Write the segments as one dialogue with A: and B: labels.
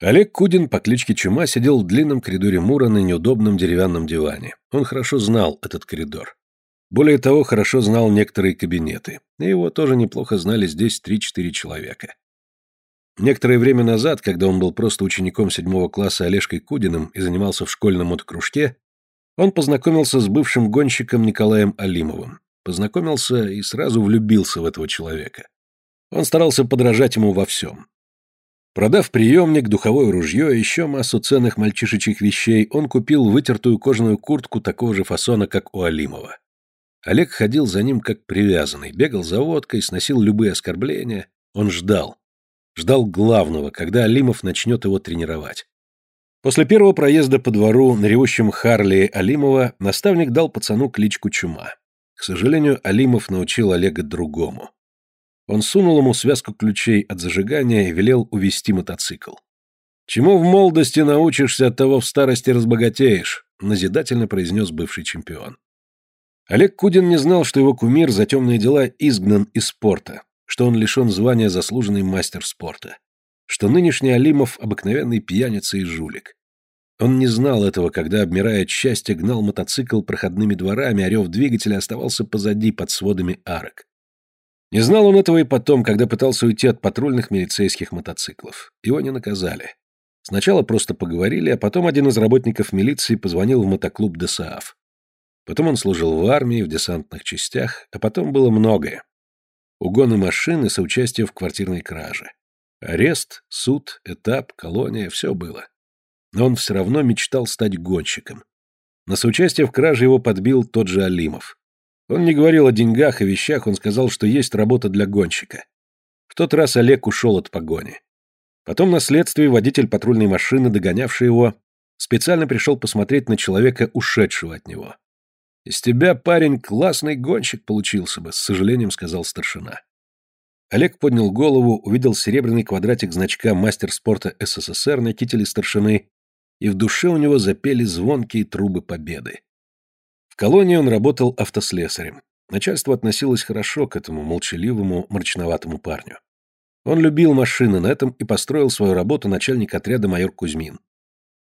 A: Олег Кудин по кличке Чума сидел в длинном коридоре Мура на неудобном деревянном диване. Он хорошо знал этот коридор. Более того, хорошо знал некоторые кабинеты. И его тоже неплохо знали здесь три-четыре человека. Некоторое время назад, когда он был просто учеником седьмого класса Олежкой Кудиным и занимался в школьном мотокружке, он познакомился с бывшим гонщиком Николаем Алимовым. Познакомился и сразу влюбился в этого человека. Он старался подражать ему во всем. Продав приемник, духовое ружье и еще массу ценных мальчишечьих вещей, он купил вытертую кожаную куртку такого же фасона, как у Алимова. Олег ходил за ним как привязанный, бегал за водкой, сносил любые оскорбления. Он ждал. Ждал главного, когда Алимов начнет его тренировать. После первого проезда по двору на ревущем Харли Алимова наставник дал пацану кличку Чума. К сожалению, Алимов научил Олега другому. Он сунул ему связку ключей от зажигания и велел увести мотоцикл. «Чему в молодости научишься, от того в старости разбогатеешь», назидательно произнес бывший чемпион. Олег Кудин не знал, что его кумир за темные дела изгнан из спорта, что он лишен звания заслуженный мастер спорта, что нынешний Алимов – обыкновенный пьяница и жулик. Он не знал этого, когда, обмирая от счастья, гнал мотоцикл проходными дворами, а рев двигателя оставался позади под сводами арок. Не знал он этого и потом, когда пытался уйти от патрульных милицейских мотоциклов. Его не наказали. Сначала просто поговорили, а потом один из работников милиции позвонил в мотоклуб ДСАФ. Потом он служил в армии, в десантных частях, а потом было многое. Угоны машины, соучастие в квартирной краже. Арест, суд, этап, колония – все было но он все равно мечтал стать гонщиком. На соучастие в краже его подбил тот же Алимов. Он не говорил о деньгах и вещах, он сказал, что есть работа для гонщика. В тот раз Олег ушел от погони. Потом на следствии водитель патрульной машины, догонявший его, специально пришел посмотреть на человека, ушедшего от него. «Из тебя, парень, классный гонщик получился бы», — с сожалением сказал старшина. Олег поднял голову, увидел серебряный квадратик значка «Мастер спорта СССР» на кителе старшины и в душе у него запели звонкие трубы победы. В колонии он работал автослесарем. Начальство относилось хорошо к этому молчаливому, мрачноватому парню. Он любил машины, на этом и построил свою работу начальник отряда майор Кузьмин.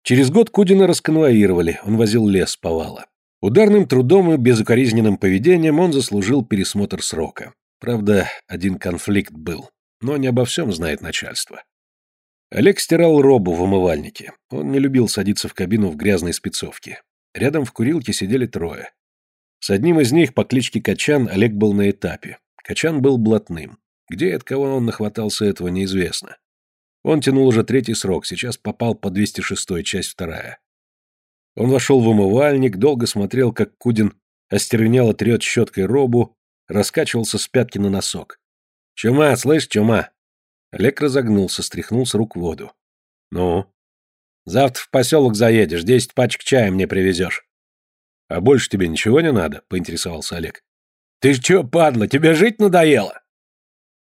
A: Через год Кудина расконвоировали, он возил лес повала. Ударным трудом и безукоризненным поведением он заслужил пересмотр срока. Правда, один конфликт был, но не обо всем знает начальство. Олег стирал робу в умывальнике. Он не любил садиться в кабину в грязной спецовке. Рядом в курилке сидели трое. С одним из них по кличке Качан Олег был на этапе. Качан был блатным. Где и от кого он нахватался, этого неизвестно. Он тянул уже третий срок, сейчас попал по 206 часть вторая. Он вошел в умывальник, долго смотрел, как Кудин остервенело трет щеткой робу, раскачивался с пятки на носок. «Чума, слышь, чума, Олег разогнулся, стряхнул с рук воду. «Ну?» «Завтра в поселок заедешь, десять пачек чая мне привезешь». «А больше тебе ничего не надо?» — поинтересовался Олег. «Ты чё, падла, тебе жить надоело?»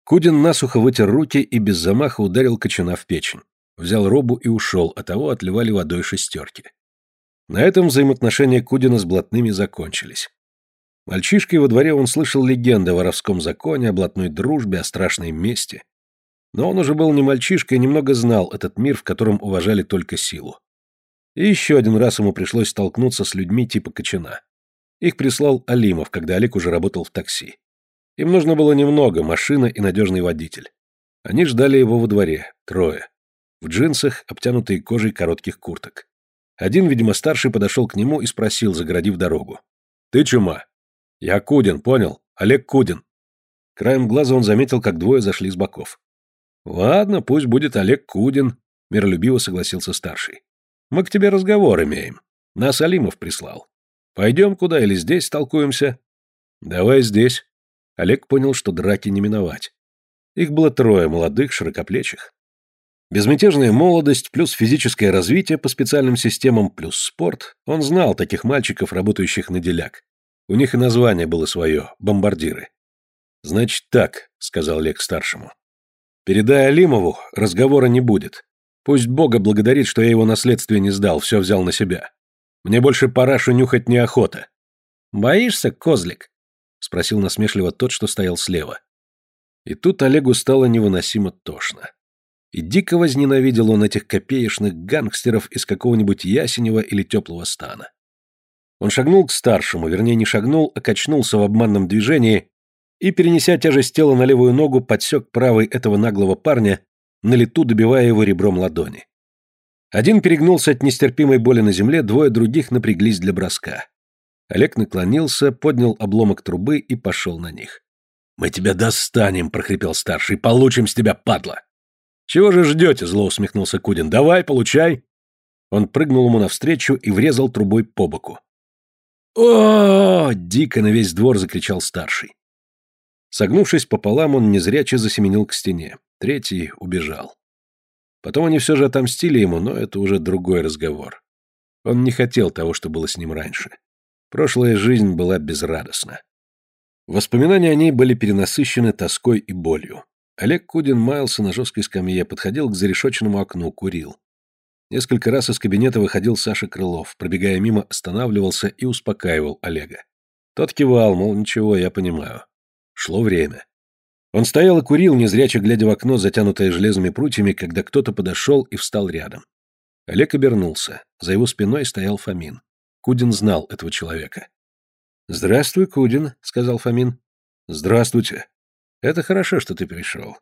A: Кудин насухо вытер руки и без замаха ударил кочана в печень. Взял робу и ушел, а того отливали водой шестерки. На этом взаимоотношения Кудина с блатными закончились. Мальчишкой во дворе он слышал легенды о воровском законе, о блатной дружбе, о страшной мести. Но он уже был не мальчишка и немного знал этот мир, в котором уважали только силу. И еще один раз ему пришлось столкнуться с людьми типа Кочана. Их прислал Алимов, когда Олег уже работал в такси. Им нужно было немного, машина и надежный водитель. Они ждали его во дворе, трое. В джинсах, обтянутые кожей коротких курток. Один, видимо, старший подошел к нему и спросил, загородив дорогу. «Ты чума?» «Я Кудин, понял? Олег Кудин». Краем глаза он заметил, как двое зашли с боков. Ладно, пусть будет Олег Кудин, миролюбиво согласился старший. Мы к тебе разговор имеем. Нас Алимов прислал. Пойдем куда или здесь толкуемся? Давай здесь. Олег понял, что драки не миновать. Их было трое молодых, широкоплечих. Безмятежная молодость плюс физическое развитие по специальным системам плюс спорт. Он знал таких мальчиков, работающих на деляк. У них и название было свое – бомбардиры. «Значит так», – сказал Олег старшему. Передай Алимову, разговора не будет. Пусть Бога благодарит, что я его наследствие не сдал, все взял на себя. Мне больше парашу нюхать неохота. Боишься, козлик? Спросил насмешливо тот, что стоял слева. И тут Олегу стало невыносимо тошно. И дико возненавидел он этих копеечных гангстеров из какого-нибудь Ясенева или Теплого стана. Он шагнул к старшему, вернее не шагнул, а качнулся в обманном движении и, перенеся тяжесть тела на левую ногу, подсек правой этого наглого парня, на лету добивая его ребром ладони. Один перегнулся от нестерпимой боли на земле, двое других напряглись для броска. Олег наклонился, поднял обломок трубы и пошел на них. «Мы тебя достанем!» — прохрипел старший. «Получим с тебя, падла!» «Чего же ждете?» — зло усмехнулся Кудин. «Давай, получай!» Он прыгнул ему навстречу и врезал трубой по боку. о, дико на весь двор закричал старший. Согнувшись пополам, он незряче засеменил к стене. Третий убежал. Потом они все же отомстили ему, но это уже другой разговор. Он не хотел того, что было с ним раньше. Прошлая жизнь была безрадостна. Воспоминания о ней были перенасыщены тоской и болью. Олег Кудин маялся на жесткой скамье, подходил к зарешоченному окну, курил. Несколько раз из кабинета выходил Саша Крылов, пробегая мимо, останавливался и успокаивал Олега. Тот кивал, мол, ничего, я понимаю. Шло время. Он стоял и курил, незряче глядя в окно, затянутое железными прутьями, когда кто-то подошел и встал рядом. Олег обернулся. За его спиной стоял Фомин. Кудин знал этого человека. «Здравствуй, Кудин», — сказал Фомин. «Здравствуйте. Это хорошо, что ты пришел.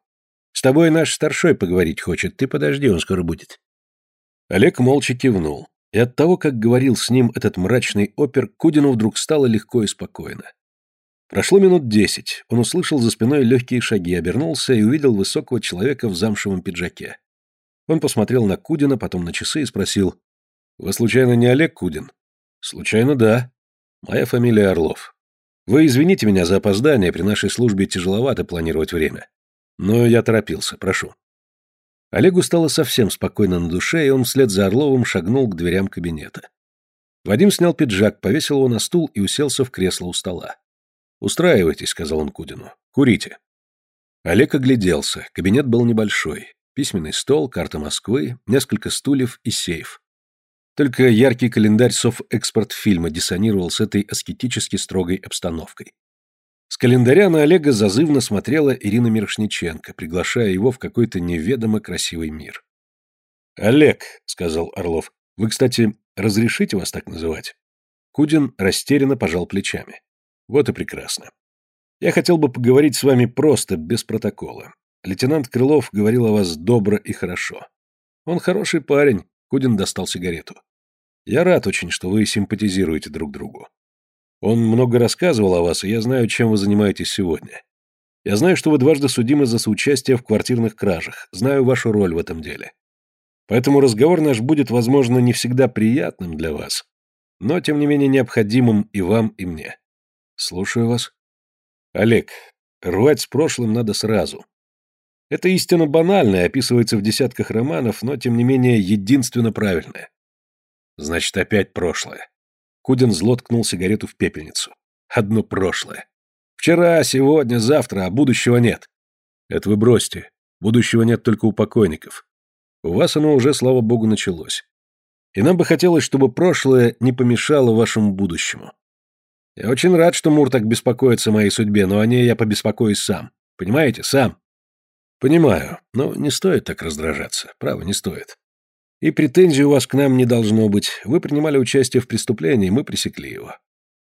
A: С тобой наш старшой поговорить хочет. Ты подожди, он скоро будет». Олег молча кивнул. И от того, как говорил с ним этот мрачный опер, Кудину вдруг стало легко и спокойно. Прошло минут десять. Он услышал за спиной легкие шаги, обернулся и увидел высокого человека в замшевом пиджаке. Он посмотрел на Кудина, потом на часы и спросил. «Вы, случайно, не Олег Кудин?» «Случайно, да. Моя фамилия Орлов. Вы извините меня за опоздание, при нашей службе тяжеловато планировать время. Но я торопился, прошу». Олегу стало совсем спокойно на душе, и он вслед за Орловым шагнул к дверям кабинета. Вадим снял пиджак, повесил его на стул и уселся в кресло у стола. «Устраивайтесь», — сказал он Кудину. «Курите». Олег огляделся. Кабинет был небольшой. Письменный стол, карта Москвы, несколько стульев и сейф. Только яркий календарь Софэкспорт-фильма диссонировал с этой аскетически строгой обстановкой. С календаря на Олега зазывно смотрела Ирина Мирошниченко, приглашая его в какой-то неведомо красивый мир. «Олег», — сказал Орлов, — «вы, кстати, разрешите вас так называть?» Кудин растерянно пожал плечами. Вот и прекрасно. Я хотел бы поговорить с вами просто, без протокола. Лейтенант Крылов говорил о вас добро и хорошо. Он хороший парень. Кудин достал сигарету. Я рад очень, что вы симпатизируете друг другу. Он много рассказывал о вас, и я знаю, чем вы занимаетесь сегодня. Я знаю, что вы дважды судимы за соучастие в квартирных кражах, знаю вашу роль в этом деле. Поэтому разговор наш будет, возможно, не всегда приятным для вас, но, тем не менее, необходимым и вам, и мне. Слушаю вас. Олег, рвать с прошлым надо сразу. Это истина банальная, описывается в десятках романов, но, тем не менее, единственно правильная. Значит, опять прошлое. Кудин зло ткнул сигарету в пепельницу. Одно прошлое. Вчера, сегодня, завтра, а будущего нет. Это вы бросьте. Будущего нет только у покойников. У вас оно уже, слава богу, началось. И нам бы хотелось, чтобы прошлое не помешало вашему будущему. Я очень рад, что Мур так беспокоится о моей судьбе, но о ней я побеспокоюсь сам. Понимаете, сам. Понимаю, но не стоит так раздражаться. Право, не стоит. И претензий у вас к нам не должно быть. Вы принимали участие в преступлении, мы пресекли его.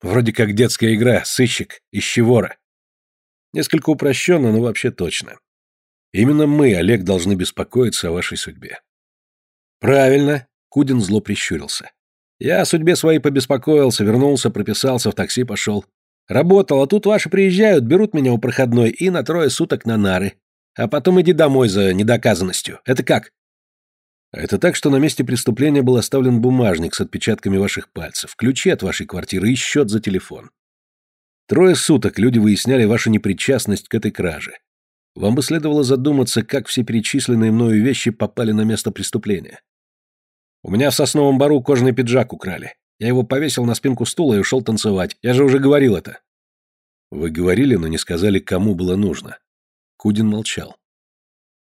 A: Вроде как детская игра, сыщик, ищи вора. Несколько упрощенно, но вообще точно. Именно мы, Олег, должны беспокоиться о вашей судьбе. Правильно, Кудин зло прищурился. Я о судьбе своей побеспокоился, вернулся, прописался, в такси пошел. Работал, а тут ваши приезжают, берут меня у проходной и на трое суток на нары. А потом иди домой за недоказанностью. Это как? Это так, что на месте преступления был оставлен бумажник с отпечатками ваших пальцев, ключи от вашей квартиры и счет за телефон. Трое суток люди выясняли вашу непричастность к этой краже. Вам бы следовало задуматься, как все перечисленные мною вещи попали на место преступления. У меня в сосновом бару кожаный пиджак украли. Я его повесил на спинку стула и ушел танцевать. Я же уже говорил это. Вы говорили, но не сказали, кому было нужно. Кудин молчал.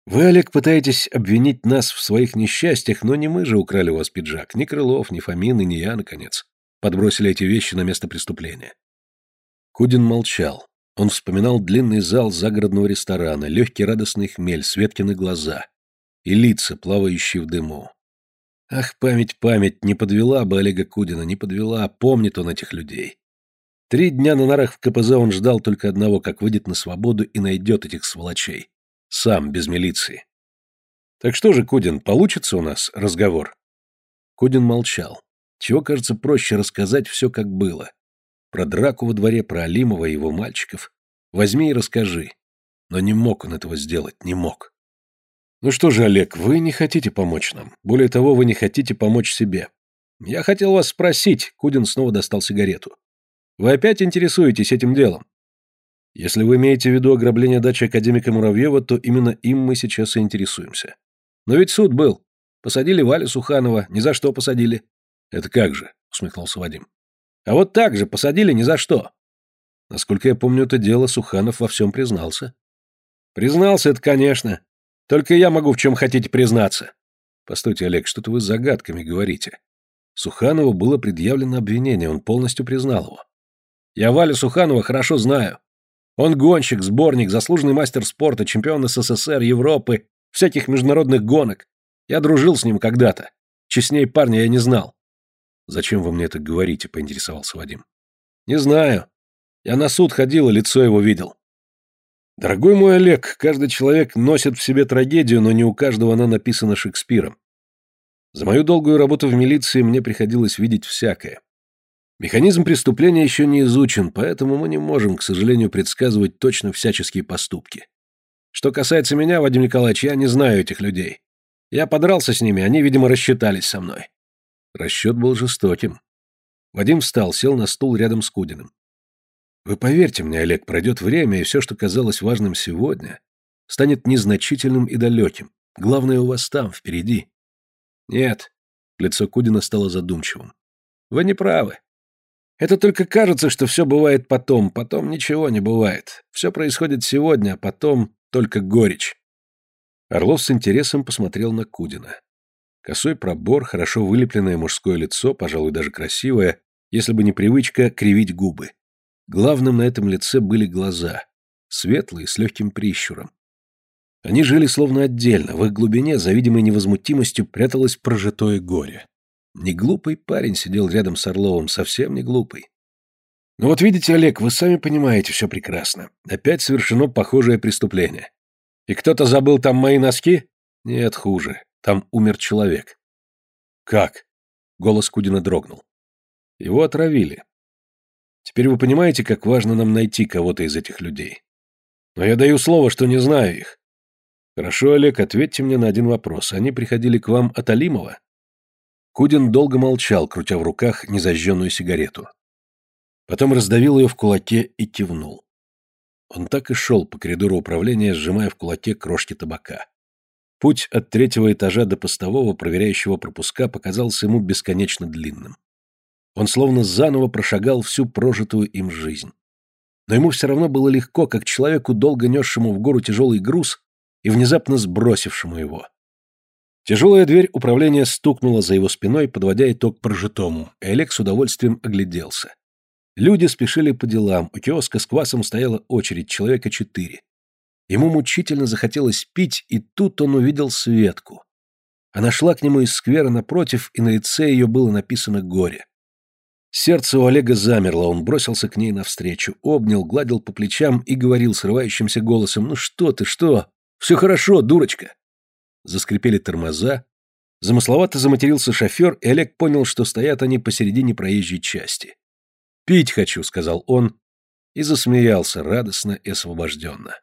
A: Вы, Олег, пытаетесь обвинить нас в своих несчастьях, но не мы же украли у вас пиджак. Ни Крылов, ни Фомин, и ни я, наконец. Подбросили эти вещи на место преступления. Кудин молчал. Он вспоминал длинный зал загородного ресторана, легкий радостный хмель, Светкины глаза. и лица, плавающие в дыму. Ах, память, память, не подвела бы Олега Кудина, не подвела, помнит он этих людей. Три дня на нарах в КПЗ он ждал только одного, как выйдет на свободу и найдет этих сволочей. Сам, без милиции. Так что же, Кудин, получится у нас разговор? Кудин молчал. Чего, кажется, проще рассказать все, как было. Про драку во дворе, про Алимова и его мальчиков. Возьми и расскажи. Но не мог он этого сделать, не мог. Ну что же, Олег, вы не хотите помочь нам. Более того, вы не хотите помочь себе. Я хотел вас спросить, Кудин снова достал сигарету. Вы опять интересуетесь этим делом? Если вы имеете в виду ограбление дачи академика Муравьева, то именно им мы сейчас и интересуемся. Но ведь суд был. Посадили Валю Суханова, ни за что посадили. Это как же? усмехнулся Вадим. А вот так же посадили ни за что. Насколько я помню это дело, Суханов во всем признался. Признался это, конечно. Только я могу в чем хотите признаться. Постойте, Олег, что-то вы загадками говорите. Суханову было предъявлено обвинение, он полностью признал его. Я Валю Суханова хорошо знаю. Он гонщик, сборник, заслуженный мастер спорта, чемпион СССР, Европы, всяких международных гонок. Я дружил с ним когда-то. Честнее парня я не знал. Зачем вы мне это говорите, поинтересовался Вадим. Не знаю. Я на суд ходил и лицо его видел. Дорогой мой Олег, каждый человек носит в себе трагедию, но не у каждого она написана Шекспиром. За мою долгую работу в милиции мне приходилось видеть всякое. Механизм преступления еще не изучен, поэтому мы не можем, к сожалению, предсказывать точно всяческие поступки. Что касается меня, Вадим Николаевич, я не знаю этих людей. Я подрался с ними, они, видимо, рассчитались со мной. Расчет был жестоким. Вадим встал, сел на стул рядом с Кудиным. Вы поверьте мне, Олег, пройдет время, и все, что казалось важным сегодня, станет незначительным и далеким. Главное у вас там, впереди. Нет. Лицо Кудина стало задумчивым. Вы не правы. Это только кажется, что все бывает потом, потом ничего не бывает. Все происходит сегодня, а потом только горечь. Орлов с интересом посмотрел на Кудина. Косой пробор, хорошо вылепленное мужское лицо, пожалуй, даже красивое, если бы не привычка кривить губы. Главным на этом лице были глаза, светлые, с легким прищуром. Они жили словно отдельно, в их глубине за видимой невозмутимостью пряталось прожитое горе. Не глупый парень сидел рядом с Орловым, совсем не глупый. Ну вот видите, Олег, вы сами понимаете все прекрасно. Опять совершено похожее преступление. И кто-то забыл там мои носки? Нет, хуже. Там умер человек. Как? Голос Кудина дрогнул. Его отравили. Теперь вы понимаете, как важно нам найти кого-то из этих людей. Но я даю слово, что не знаю их. Хорошо, Олег, ответьте мне на один вопрос. Они приходили к вам от Алимова? Кудин долго молчал, крутя в руках незажженную сигарету. Потом раздавил ее в кулаке и кивнул. Он так и шел по коридору управления, сжимая в кулаке крошки табака. Путь от третьего этажа до постового, проверяющего пропуска, показался ему бесконечно длинным. Он словно заново прошагал всю прожитую им жизнь. Но ему все равно было легко, как человеку, долго несшему в гору тяжелый груз и внезапно сбросившему его. Тяжелая дверь управления стукнула за его спиной, подводя итог прожитому, и Олег с удовольствием огляделся. Люди спешили по делам, у киоска с квасом стояла очередь, человека четыре. Ему мучительно захотелось пить, и тут он увидел Светку. Она шла к нему из сквера напротив, и на лице ее было написано «Горе». Сердце у Олега замерло, он бросился к ней навстречу, обнял, гладил по плечам и говорил срывающимся голосом «Ну что ты, что? Все хорошо, дурочка!» Заскрипели тормоза, замысловато заматерился шофер, и Олег понял, что стоят они посередине проезжей части. «Пить хочу», — сказал он, и засмеялся радостно и освобожденно.